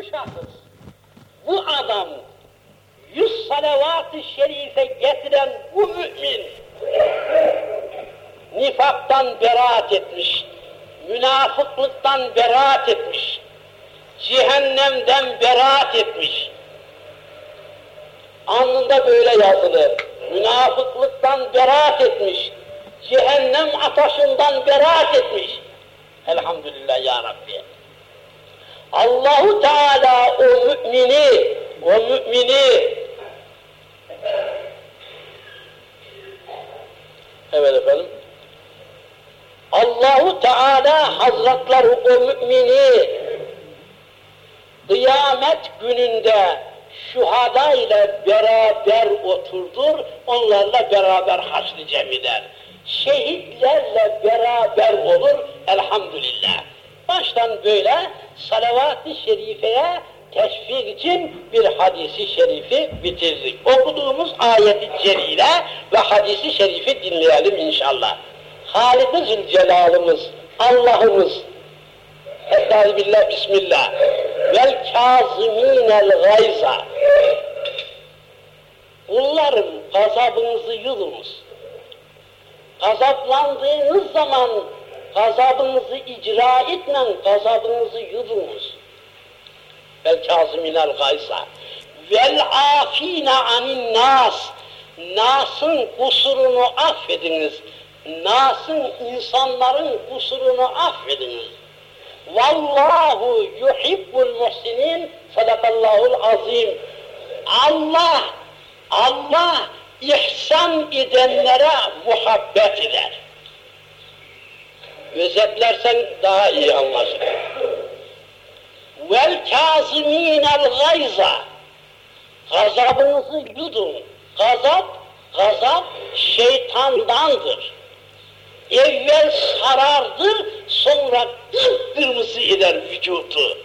bu şahıs, bu adam, yüz salavat-ı şerife getiren bu mümin, nifaktan beraat etmiş, münafıklıktan beraat etmiş, cehennemden beraat etmiş. Alnında böyle yazılı, münafıklıktan beraat etmiş, cehennem ateşinden beraat etmiş. Elhamdülillah ya Rabbi. Allahu Teala o mümini, o mümini Evet efendim. Allahu Teala Hazretleri o mümini kıyamet gününde şuhada ile beraber oturdur, onlarla beraber haşr cem eder. Şehitlerle beraber olur elhamdülillah. Baştan böyle salavat-ı şerifeye teşvik için bir hadisi şerifi bitirdik. Okuduğumuz ayeti celile ve hadisi şerifi dinleyelim inşallah. Halik-i Zülcelal'ımız, Allah'ımız, Estaizu billah, bismillah. Vel kâzimînel gayza. Kullarım gazabınızı yudunuz. Gazaplandığınız zaman gazabınızı icra etmen, gazabınızı yudunuz. Vel kâzimînel gayza. Vel afîne anin nas. Nas'ın kusurunu affediniz. Nas'ın insanların kusurunu affediniz. Vallahu yuhibbul muhsinin sadakallahul azim. Allah, Allah ihsan edenlere muhabbet eder. Özetlersen daha iyi anlaşılır. Vel kâzimînel gayza. Gazabınızı yudun. Gazap, gazap şeytandandır. Evvel sarardır, sonra kırmızı eder vücudu.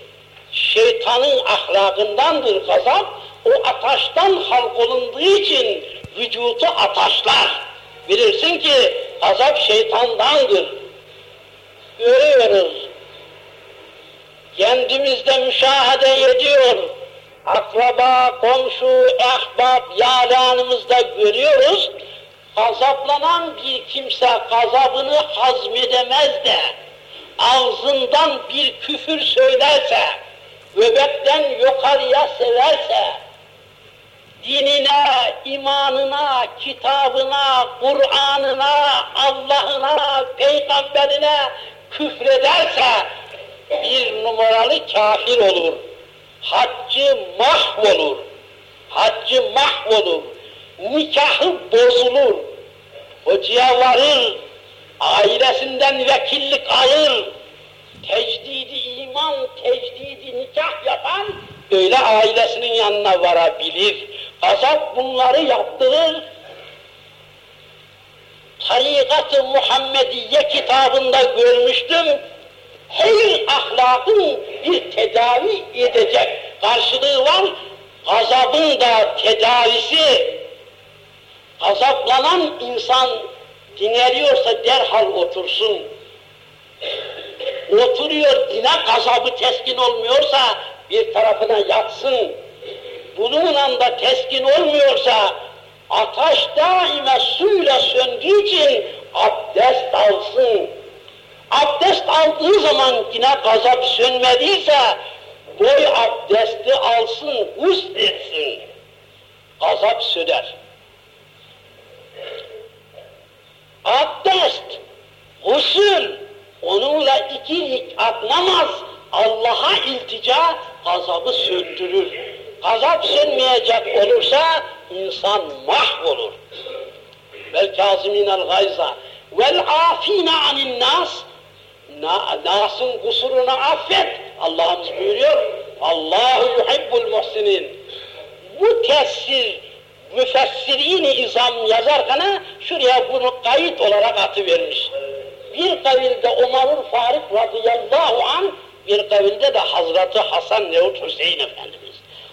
Şeytanın ahlakındandır gazap, o ataştan halk olunduğu için vücutu ataşlar. Bilirsin ki gazap şeytandandır. Görüyoruz. Kendimizde müşahede ediyor. Akraba, komşu, ehbab, yalanımızda görüyoruz Gazaplanan bir kimse gazabını hazmedemez de ağzından bir küfür söylerse, göbekten yukarıya severse, dinine, imanına, kitabına, Kur'an'ına, Allah'ına, peygamberine küfrederse bir numaralı kafir olur. Haccı mahvolur. Haccı mahvolur nikahı bozulur. Hocaya varır, ailesinden vekillik alır, tecdidi iman, tecdidi nikah yapan öyle ailesinin yanına varabilir. Azap bunları yaptırır. Tarikat-ı Muhammediye kitabında görmüştüm. Her ahlakın bir tedavi edecek karşılığı var. Gazabın da tedavisi Azaplanan insan dinleniyorsa derhal otursun. Oturuyor, dine gazabı teskin olmuyorsa bir tarafına yatsın. Bununla da teskin olmuyorsa ateş daima suyla söndüğü için abdest alsın. Abdest aldığı zaman yine gazap sönmediyse boy abdesti alsın, etsin. Gazap söner. abdest, husul, onunla iki rikat namaz Allah'a iltica gazabı söndürür. Gazap sönmeyecek olursa insan mahvolur. Vel kâzimînel gayza vel afîne anin nas Na, Nas'ın kusurunu affet. Allah'ımız buyuruyor. Allahu yuhibbul muhsinin. Bu tesir müfessirini izam yazarken şuraya bunu kayıt olarak atıvermiş. Bir kavilde Umarul Faruk radıyallahu an, bir kavilde de Hazreti Hasan Nevut Hüseyin Efendimiz.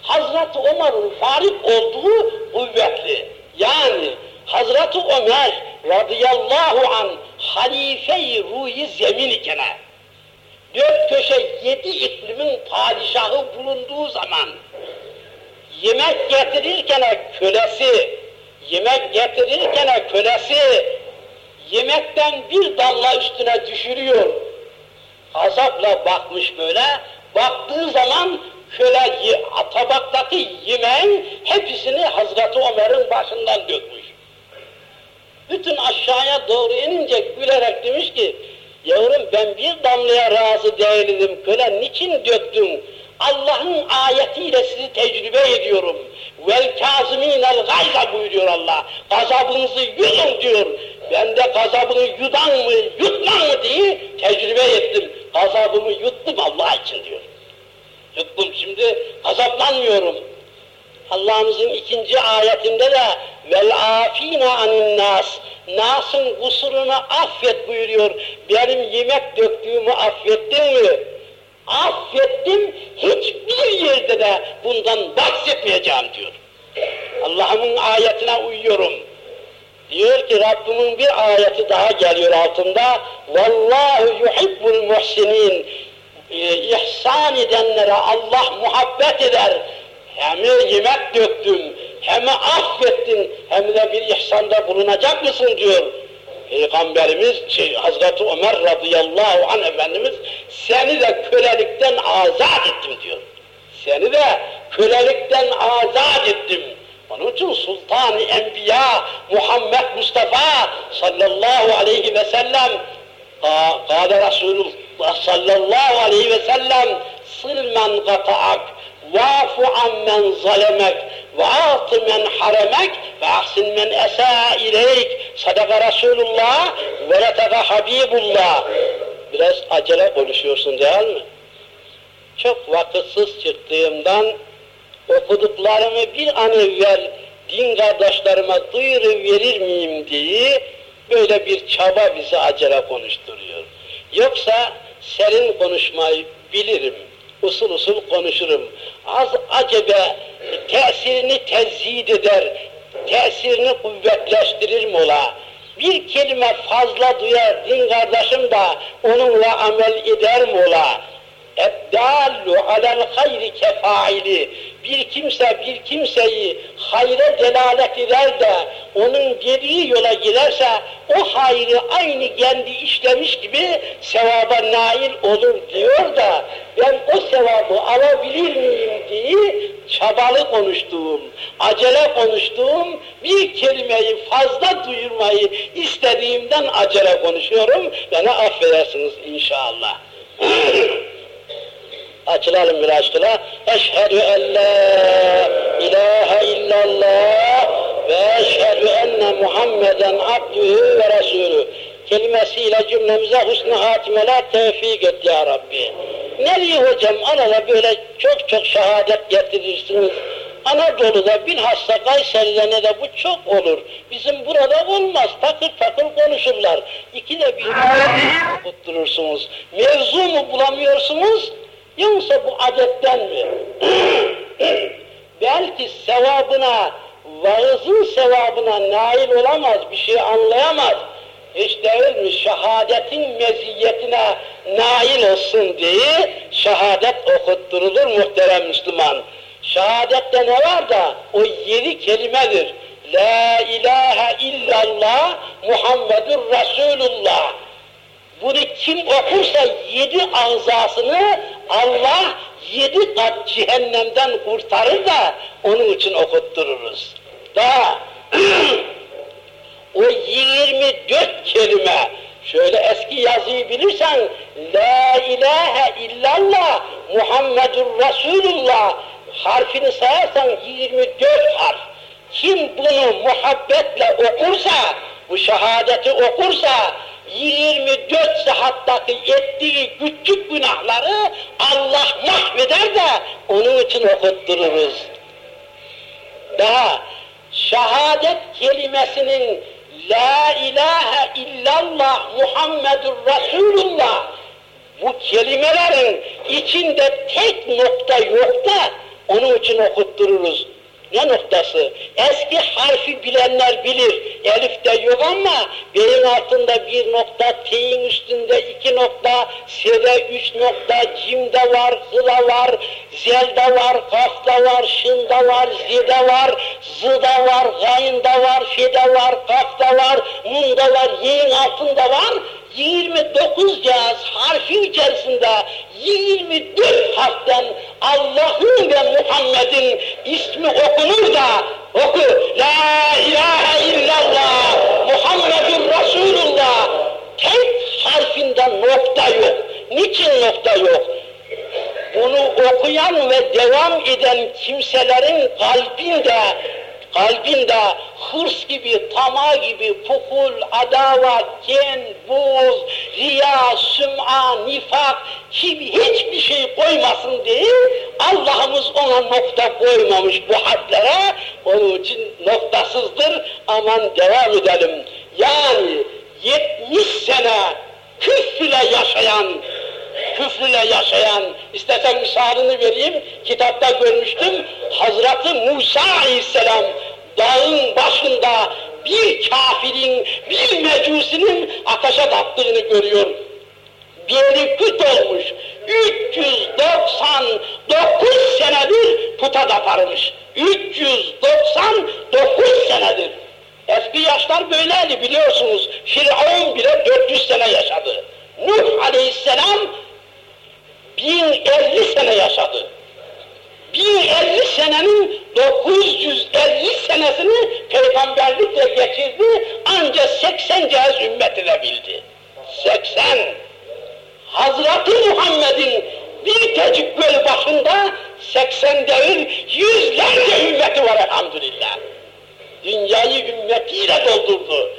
Hazreti Umarul Faruk olduğu kuvvetli. Yani Hazreti Ömer radıyallahu an halife-i ruhi zemin iken dört köşe yedi iklimin padişahı bulunduğu zaman yemek getirirken kölesi, yemek getirirken kölesi yemekten bir damla üstüne düşürüyor. Azapla bakmış böyle, baktığı zaman köle tabaktaki yemeğin hepsini Hazreti Ömer'in başından dökmüş. Bütün aşağıya doğru inince gülerek demiş ki, yavrum ben bir damlaya razı değildim, köle niçin döktün? Allah'ın ayetiyle sizi tecrübe ediyorum. Vel kâzimînel gayza buyuruyor Allah. Gazabınızı yudun diyor. Ben de gazabını yudan mı, yutman mı diye tecrübe ettim. Gazabımı yuttum Allah için diyor. Yuttum şimdi gazaplanmıyorum. Allah'ımızın ikinci ayetinde de vel afina anin nas Nas'ın kusurunu affet buyuruyor. Benim yemek döktüğümü affettin mi? Affettim, hiçbir yerde de bundan bahsetmeyeceğim diyor. Allah'ımın ayetine uyuyorum. Diyor ki Rabbimin bir ayeti daha geliyor altında. Vallahu yuhibbul muhsinin. Ee, ihsan edenlere Allah muhabbet eder. Hem yemek döktün, hem affettin, hem de bir ihsanda bulunacak mısın diyor. Peygamberimiz şey, Hazreti Ömer radıyallahu anh Efendimiz seni de kölelikten azat ettim diyor. Seni de kölelikten azat ettim. Onun için Sultan-ı Enbiya Muhammed Mustafa sallallahu aleyhi ve sellem Kâle Resulullah sallallahu aleyhi ve sellem sılmen kata'ak vafu ammen zalemek ve atı men haremek ve ahsin men esa ileyk sadaka Resulullah ve letaka Habibullah biraz acele konuşuyorsun değil mi? Çok vakitsiz çıktığımdan okuduklarımı bir an evvel din kardeşlerime duyuru verir miyim diye böyle bir çaba bizi acele konuşturuyor. Yoksa serin konuşmayı bilirim, usul usul konuşurum. Az acebe tesirini tezhid eder, tesirini kuvvetleştirir mola. Bir kelime fazla duyar din kardeşim da onunla amel eder mola اَدَّالُ alel hayri kefaili bir kimse bir kimseyi hayra delalet eder de onun dediği yola giderse o hayrı aynı kendi işlemiş gibi sevaba nail olur diyor da ben o sevabı alabilir miyim diye çabalı konuştuğum, acele konuştuğum bir kelimeyi fazla duyurmayı istediğimden acele konuşuyorum. Beni affedersiniz inşallah. açılalım bir aşkına. Eşhedü en la ilahe illallah ve eşhedü enne Muhammeden abdühü ve resulü kelimesiyle cümlemize husn-ı hatimeler tevfik et ya Rabbi. Nereye hocam arada böyle çok çok şehadet getirirsiniz. Anadolu'da bilhassa Kayseri'de de bu çok olur. Bizim burada olmaz. Takır takır konuşurlar. İkide bir okutturursunuz. Mevzu mu bulamıyorsunuz? Yoksa bu adetten mi? Belki sevabına, vaazın sevabına nail olamaz, bir şey anlayamaz. Hiç değil mi? Şehadetin meziyetine nail olsun diye şehadet okutturulur muhterem Müslüman. Şehadette ne var da? O yedi kelimedir. La ilahe illallah Muhammedur Resulullah. Bunu kim okursa yedi azasını Allah yedi kat cehennemden kurtarır da onun için okuttururuz. Daha o 24 kelime şöyle eski yazıyı bilirsen La ilahe illallah Muhammedur Resulullah harfini sayarsan 24 harf. Kim bunu muhabbetle okursa, bu şehadeti okursa 24 saattaki ettiği küçük günahları Allah mahveder de onun için okuttururuz. Daha şehadet kelimesinin La ilahe illallah Muhammedur Resulullah bu kelimelerin içinde tek nokta yok da onun için okuttururuz. Ne noktası? Eski harfi bilenler bilir. Elif de yok ama beyin altında bir nokta, t'in üstünde iki nokta, s'de üç nokta, cimde var, hıda var, zelde var, kafta var, şında var, zide var, zıda var, gayında var, fide var, kafta var, munda var, yeğin altında var. 29 cihaz harfin içerisinde 24 harften Allah'ın ve Muhammed'in ismi okunur da oku La ilahe illallah Muhammedun Resulullah tek harfinden nokta yok. Niçin nokta yok? Bunu okuyan ve devam eden kimselerin kalbinde kalbinde hırs gibi, tama gibi, pukul, adavat, ken, buz, riya, süm'a, nifak gibi hiçbir şey koymasın diye Allah'ımız ona nokta koymamış bu hadlere. Onun için noktasızdır. Aman devam edelim. Yani 70 sene küfrüyle yaşayan küfrüyle yaşayan, istesem misalini vereyim, kitapta görmüştüm, Hazreti Musa Aleyhisselam dağın başında bir kafirin, bir mecusinin ateşe attığını görüyor. Bir küt olmuş, 399 senedir puta taparmış. 399 senedir. Eski yaşlar böyleydi biliyorsunuz. Firavun bile 400 sene yaşadı. Nuh aleyhisselam 1050 sene yaşadı. 1050 senenin 950 senesini peygamberlikle geçirdi, ancak 80 cihaz ümmetine bildi. 80. Hazreti Muhammed'in bir tecik başında 80 devir yüzlerce ümmeti var elhamdülillah. Dünyayı ümmetiyle doldurdu.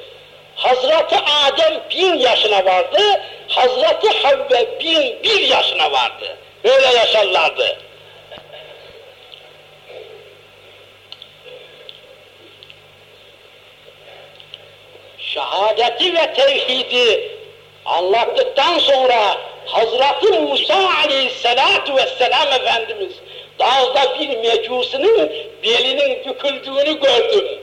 Hazreti Adem bin yaşına vardı, Hazreti Havve bin bir yaşına vardı. Böyle yaşarlardı. Şehadeti ve tevhidi anlattıktan sonra Hazreti Musa aleyhissalatu vesselam Efendimiz dağda bir mecusinin belinin büküldüğünü gördüm.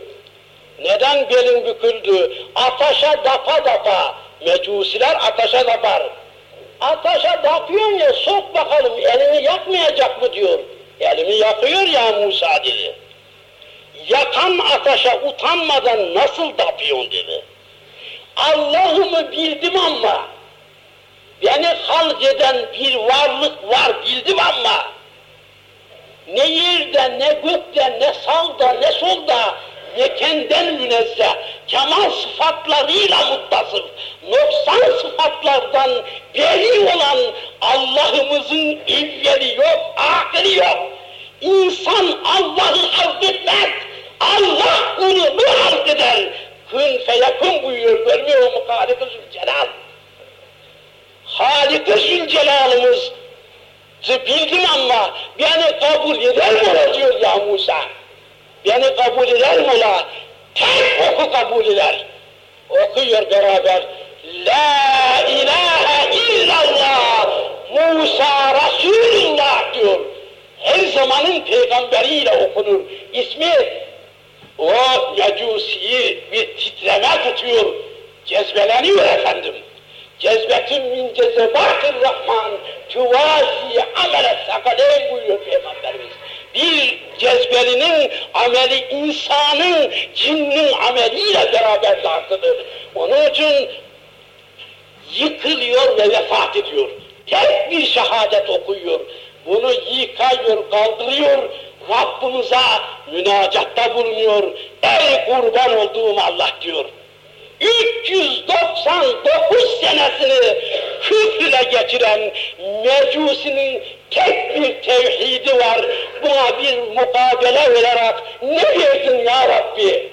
Neden belin büküldü? Ataşa dapa dapa. Mecusiler ataşa dapar. Ataşa dapıyorsun ya sok bakalım elini yakmayacak mı diyor. Elimi yakıyor ya Musa dedi. Yakan ataşa utanmadan nasıl dapıyorsun dedi. Allah'ımı bildim ama. Beni halk eden bir varlık var bildim ama. Ne yerde ne gökte ne sağda ne solda mekenden münezzeh, kemal sıfatlarıyla muttasıf, noksan sıfatlardan beri olan Allah'ımızın evveli yok, ahiri yok. İnsan Allah'ı halk etmez, Allah onu mu halk eder? Kün feyekun buyuruyor, görmüyor mu Halik-i Zülcelal? Halik-i Zülcelal'ımız bildim ama beni kabul eder mi diyor ya Musa? Beni kabul eder mi ola? Tek oku kabul eder. Okuyor beraber. La ilahe illallah Musa Resulullah diyor. Her zamanın peygamberiyle okunur. İsmi o mecusiyi bir titreme tutuyor. Cezbeleniyor efendim. Cezbetün min cezebatır Rahman tüvazi amele sakaleyn buyuruyor Peygamberimiz bir cezbelinin ameli insanın, cinnin ameliyle beraber dağıtılır. Onun için yıkılıyor ve vefat ediyor. Tek bir şehadet okuyor. Bunu yıkıyor, kaldırıyor, Rabbimize münacatta bulunuyor. Ey kurban olduğum Allah diyor. 399 senesini küfrüle geçiren mecusinin tek bir tevhidi var. Buna bir mukabele olarak ne verdin ya Rabbi?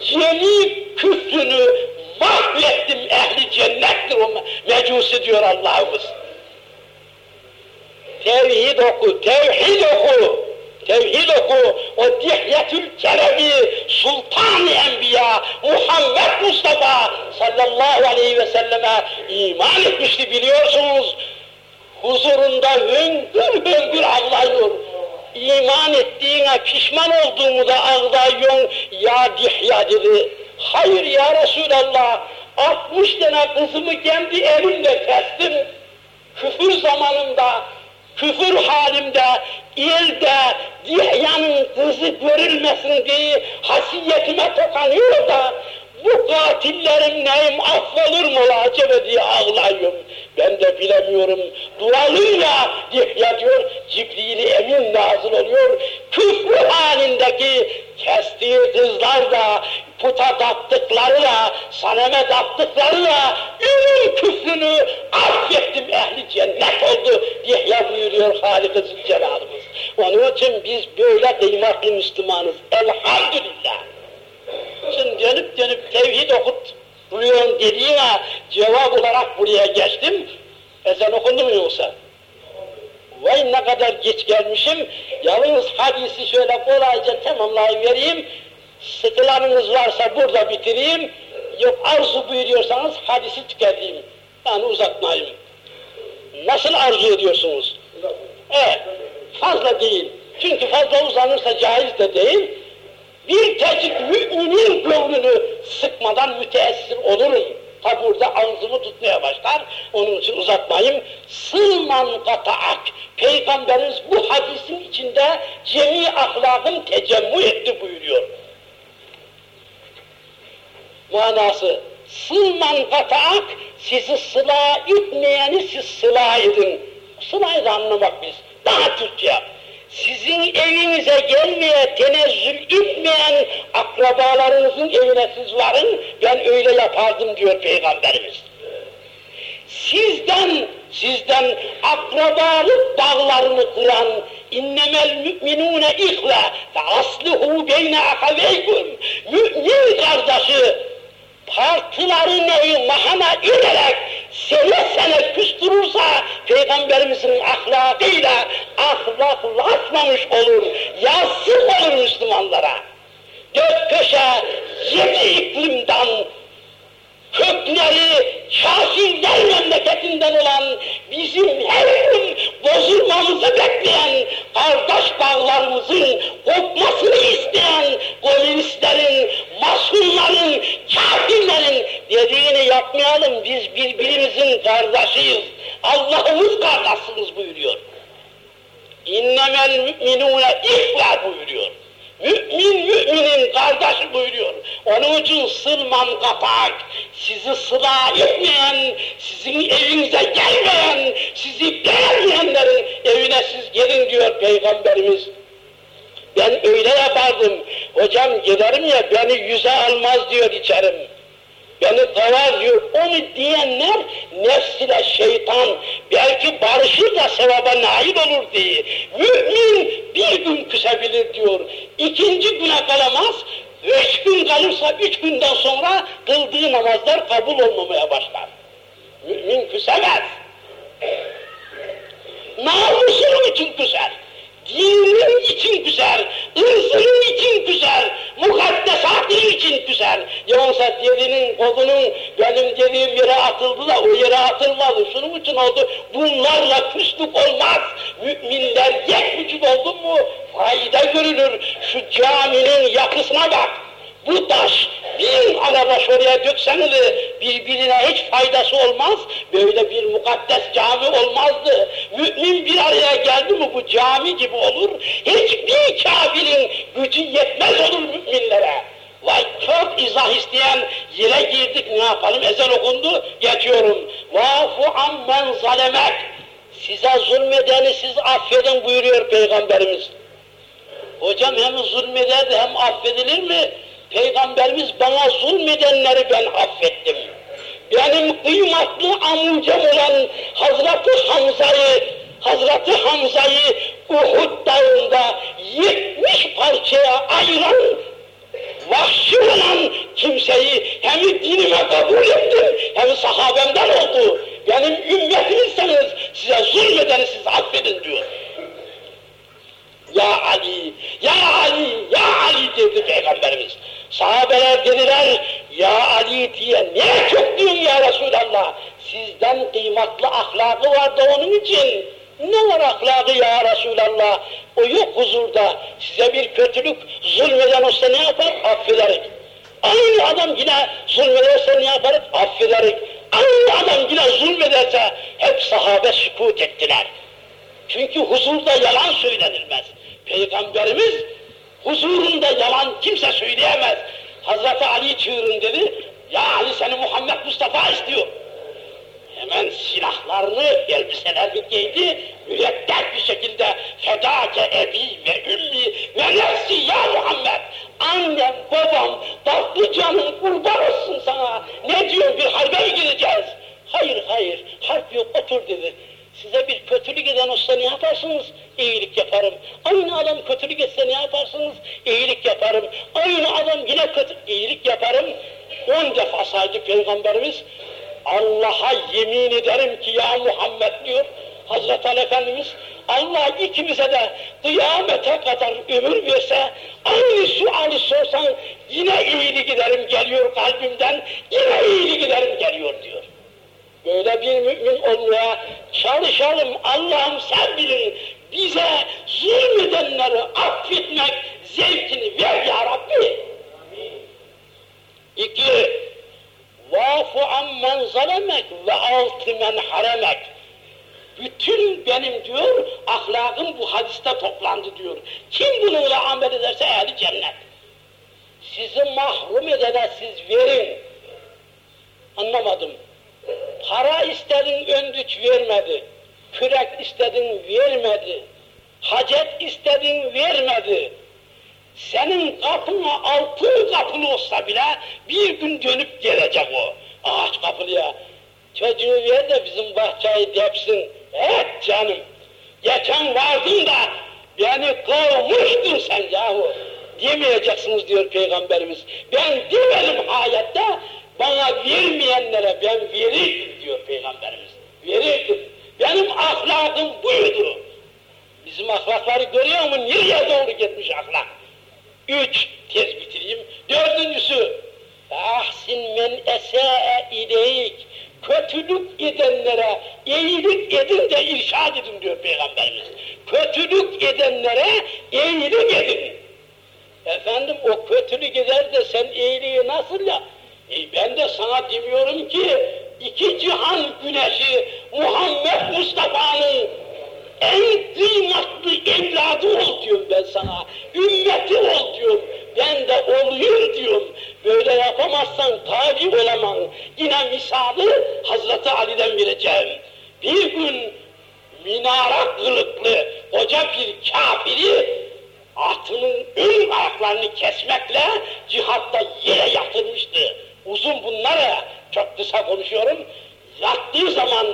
Yeni küfrünü mahvettim ehli cennettir o mecusi diyor Allah'ımız. Tevhid oku, tevhid oku. Tevhid oku, o Dihyetül Kerebi, Sultan-ı Enbiya, Muhammed Mustafa sallallahu aleyhi ve selleme iman etmişti biliyorsunuz. Huzurunda hüngür hüngür ağlıyor. İman ettiğine pişman olduğumu da ağlayıyorsun ya Dihya dedi. Hayır ya Resulallah, 60 tane kızımı kendi elimle kestim. Küfür zamanında, küfür halimde, ilde Dihya'nın kızı görülmesin diye hasiyetime tokanıyor da bu katillerim neyim affolur mu acaba diye ağlıyorum. Ben de bilemiyorum. Dualıyla Dihya diyor, Cibril emin nazil oluyor. Küfrü halindeki kestiği kızlar da, puta dattıkları da, saneme dattıkları da, ürün küfrünü affettim ehli cennet oldu Dihya buyuruyor Halik-i Zülcelal'ımız. Onun için biz böyle kıymetli Müslümanız. Elhamdülillah. Şimdi dönüp dönüp tevhid okut buluyorsun dediğine cevap olarak buraya geçtim. Ezan okundu mu yoksa? Vay ne kadar geç gelmişim. Yalnız hadisi şöyle kolayca tamamlayıvereyim. Sıkılanınız varsa burada bitireyim. Yok arzu buyuruyorsanız hadisi tüketeyim. Yani uzatmayayım. Nasıl arzu ediyorsunuz? Evet, fazla değil. Çünkü fazla uzanırsa caiz de değil bir tecik müminin gönlünü sıkmadan müteessir olurum. Ta burada ağzımı tutmaya başlar, onun için uzatmayayım. Sılman kataak, Peygamberimiz bu hadisin içinde cemi ahlakın tecemmü etti buyuruyor. Manası, sılman kataak, sizi sıla etmeyeni siz sıla edin. Sılayı da anlamak biz, daha Türkçe sizin evinize gelmeye tenezzül etmeyen akrabalarınızın evine siz varın, ben öyle yapardım diyor Peygamberimiz. Sizden, sizden akrabalık bağlarını kuran innemel müminune ihve ve asluhu beyne akaveykum mümin kardeşi partıları neyi mahana ederek sene sene küstürürse Peygamberimizin ahlakıyla ahlaklaşmamış olur, yazık olur Müslümanlara. Dört köşe yedi iklimden kökleri kafirler memleketinden olan bizim her gün bozulmamızı bekleyen kardeş bağlarımızın kopmasını isteyen komünistlerin, masumların, kafirlerin dediğini yapmayalım. Biz birbirimizin kardeşiyiz. Allah'ımız kardeşsiniz buyuruyor. İnnemel müminune ihva buyuruyor. Mümin müminin kardeşi buyuruyor. Onun için sılman kapak, sizi sıla etmeyen, sizin evinize gelmeyen, sizi beğenmeyenlerin evine siz gelin diyor Peygamberimiz. Ben öyle yapardım. Hocam giderim ya beni yüze almaz diyor içerim. Beni kovar diyor. Onu diyenler nefsine şeytan belki barışır da sevaba nail olur diye. Mümin bir gün küsebilir diyor. İkinci güne kalamaz. Üç gün kalırsa üç günden sonra kıldığı namazlar kabul olmamaya başlar. Mümin küsemez. Namusunun için küser dinin için güzel, ırzının için güzel, mukaddesatın için güzel. Yoksa derinin kolunun benim dediğim yere atıldı da o yere atılmadı. Şunun için oldu. Bunlarla küslük olmaz. Müminler yek vücut oldu mu fayda görülür. Şu caminin yapısına bak bu taş bin arabaş oraya dökseniz birbirine hiç faydası olmaz. Böyle bir mukaddes cami olmazdı. Mümin bir araya geldi mi bu cami gibi olur. Hiçbir kafirin gücü yetmez olur müminlere. Vay çok izah isteyen yere girdik ne yapalım ezan okundu geçiyorum. Vafu ammen zalemek. Size zulmedeni siz affedin buyuruyor Peygamberimiz. Hocam hem zulmeder de hem affedilir mi? Peygamberimiz bana zulmedenleri ben affettim. Benim kıymetli amcam olan Hazreti Hamza'yı, Hazreti Hamza'yı Uhud dağında 70 parçaya ayıran vahşi olan kimseyi hem dinime kabul ettim hem sahabemden oldu. Benim ümmetimizseniz size zulmedeni siz affedin diyor. Ya Ali, Ya Ali, Ya Ali dedi Peygamberimiz. Sahabeler dediler, ya Ali diye niye diyorsun ya Resulallah? Sizden kıymetli ahlakı vardı onun için. Ne var ahlakı ya Resulallah? O yok huzurda. Size bir kötülük zulmeden olsa ne yapar? Affederik. Aynı adam yine zulmederse ne yaparız? Affederik. Aynı adam yine zulmederse hep sahabe sükut ettiler. Çünkü huzurda yalan söylenilmez. Peygamberimiz huzurunda yalan kimse söyleyemez. Hazreti Ali çığırın dedi. Ya Ali seni Muhammed Mustafa istiyor. Hemen silahlarını, elbiselerini giydi, mürekkep bir şekilde fedake ebi ve ümmi ve nefsi ya Muhammed. Annem, babam, tatlı canım kurban olsun sana. Ne diyor bir harbe mi gideceğiz? Hayır hayır, harp yok otur dedi. Size bir kötülük eden olsa ne yaparsınız? İyilik yaparım. Aynı adam kötülük etse ne yaparsınız? İyilik yaparım. Aynı adam yine kötü, iyilik yaparım. On defa saydı Peygamberimiz. Allah'a yemin ederim ki ya Muhammed diyor Hazreti Ali Efendimiz Allah ikimize de kıyamete kadar ömür verse aynı sualı sorsan yine iyilik giderim geliyor kalbimden yine iyilik giderim geliyor diyor. Böyle bir mümin olmaya çalışalım Allah'ım sen bilin bize zulmedenleri affetmek zevkini ver ya Rabbi. İki, vafu ammen zalemek ve altı men haremek. Bütün benim diyor, ahlakım bu hadiste toplandı diyor. Kim bununla amel ederse ehli cennet. Sizi mahrum edene siz verin. Anlamadım. Para istedin öndüç vermedi. Kürek istedin vermedi. Hacet istedin vermedi. Senin kapına altın kapılı olsa bile bir gün dönüp gelecek o ağaç kapılıya. Çocuğu ver de bizim bahçeyi depsin. Evet canım. Geçen vardın da beni kovmuştun sen yahu. Demeyeceksiniz diyor Peygamberimiz. Ben demedim ayette bana vermeyenlere ben verirdim diyor Peygamberimiz. Verirdim. Benim ahlakım buydu. Bizim ahlakları görüyor musun? Nereye doğru gitmiş ahlak? Üç, tez bitireyim. Dördüncüsü, ahsin men esâe ileyk. Kötülük edenlere iyilik edin de irşad edin diyor Peygamberimiz. Kötülük edenlere iyilik edin. Efendim o kötülük eder de sen iyiliği nasıl ya? E ben de sana demiyorum ki iki cihan güneşi Muhammed Mustafa'nın en kıymetli evladı ol diyorum ben sana. Ümmeti ol diyorum. Ben de olayım diyorum. Böyle yapamazsan tabi olamam. Yine misali Hazreti Ali'den vereceğim. Bir gün minara kılıklı koca bir kafiri atının ön ayaklarını kesmekle cihatta yere yatırmıştı. Uzun bunları çok kısa konuşuyorum. Yattığı zaman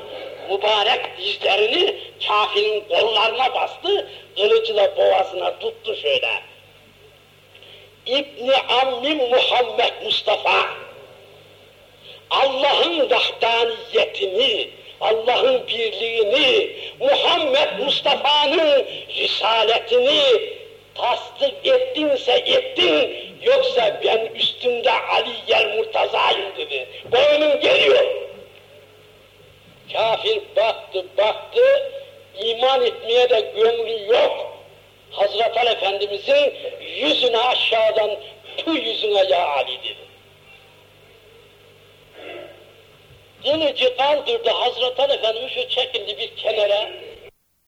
mübarek dizlerini kafirin kollarına bastı, kılıcıyla boğazına tuttu şöyle. İbni Ammi Muhammed Mustafa, Allah'ın vahdaniyetini, Allah'ın birliğini, Muhammed Mustafa'nın risaletini tasdik ettinse ettin, yoksa ben üstünde Ali Yer Murtaza'yım dedi. Boynum geliyor. Kafir baktı baktı, iman etmeye de gönlü yok. Hazreti Ali Efendimizin yüzüne aşağıdan tu yüzüne ya Ali dedi. Kılıcı kaldırdı Hazreti Ali Efendimiz şu çekildi bir kenara,